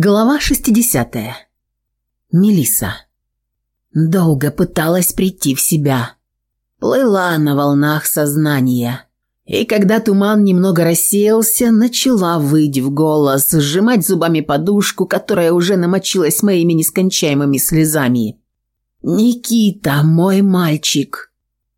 Глава 60. Мелиса. Долго пыталась прийти в себя. Плыла на волнах сознания. И когда туман немного рассеялся, начала выть в голос, сжимать зубами подушку, которая уже намочилась моими нескончаемыми слезами. «Никита, мой мальчик!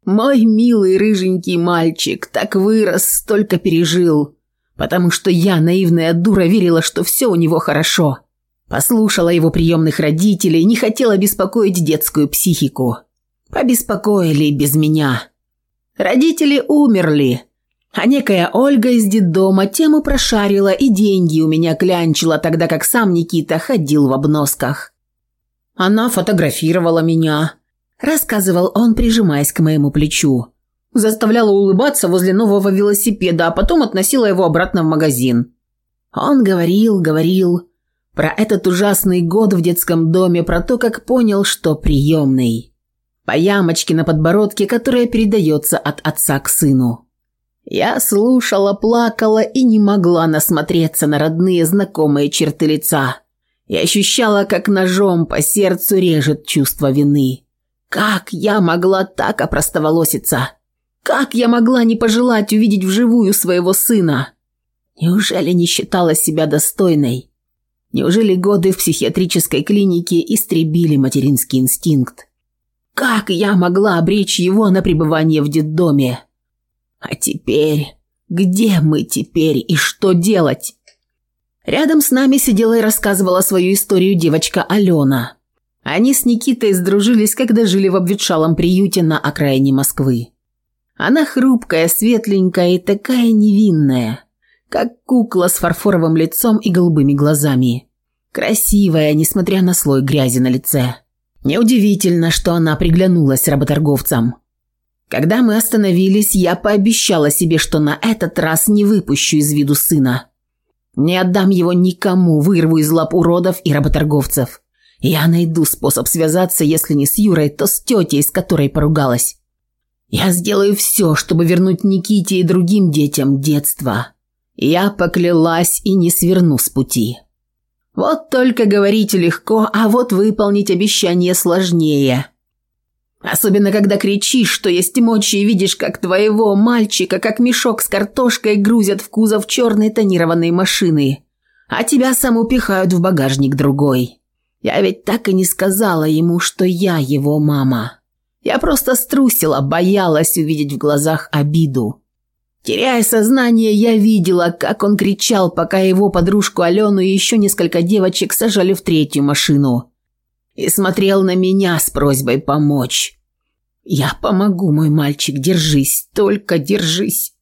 Мой милый рыженький мальчик, так вырос, столько пережил!» потому что я, наивная дура, верила, что все у него хорошо. Послушала его приемных родителей, не хотела беспокоить детскую психику. Побеспокоили без меня. Родители умерли. А некая Ольга из детдома тему прошарила и деньги у меня клянчила, тогда как сам Никита ходил в обносках. Она фотографировала меня, рассказывал он, прижимаясь к моему плечу заставляла улыбаться возле нового велосипеда, а потом относила его обратно в магазин. Он говорил, говорил про этот ужасный год в детском доме, про то, как понял, что приемный. По ямочке на подбородке, которая передается от отца к сыну. Я слушала, плакала и не могла насмотреться на родные знакомые черты лица. Я ощущала, как ножом по сердцу режет чувство вины. Как я могла так опростоволоситься? Как я могла не пожелать увидеть вживую своего сына? Неужели не считала себя достойной? Неужели годы в психиатрической клинике истребили материнский инстинкт? Как я могла обречь его на пребывание в детдоме? А теперь... Где мы теперь и что делать? Рядом с нами сидела и рассказывала свою историю девочка Алена. Они с Никитой сдружились, когда жили в обветшалом приюте на окраине Москвы. Она хрупкая, светленькая и такая невинная, как кукла с фарфоровым лицом и голубыми глазами. Красивая, несмотря на слой грязи на лице. Неудивительно, что она приглянулась работорговцам. Когда мы остановились, я пообещала себе, что на этот раз не выпущу из виду сына. Не отдам его никому, вырву из лап уродов и работорговцев. Я найду способ связаться, если не с Юрой, то с тетей, с которой поругалась. Я сделаю все, чтобы вернуть Никите и другим детям детство. Я поклялась и не сверну с пути. Вот только говорить легко, а вот выполнить обещание сложнее. Особенно, когда кричишь, что есть мочи, и видишь, как твоего мальчика, как мешок с картошкой грузят в кузов черной тонированной машины, а тебя сам упихают в багажник другой. Я ведь так и не сказала ему, что я его мама». Я просто струсила, боялась увидеть в глазах обиду. Теряя сознание, я видела, как он кричал, пока его подружку Алену и еще несколько девочек сажали в третью машину. И смотрел на меня с просьбой помочь. «Я помогу, мой мальчик, держись, только держись!»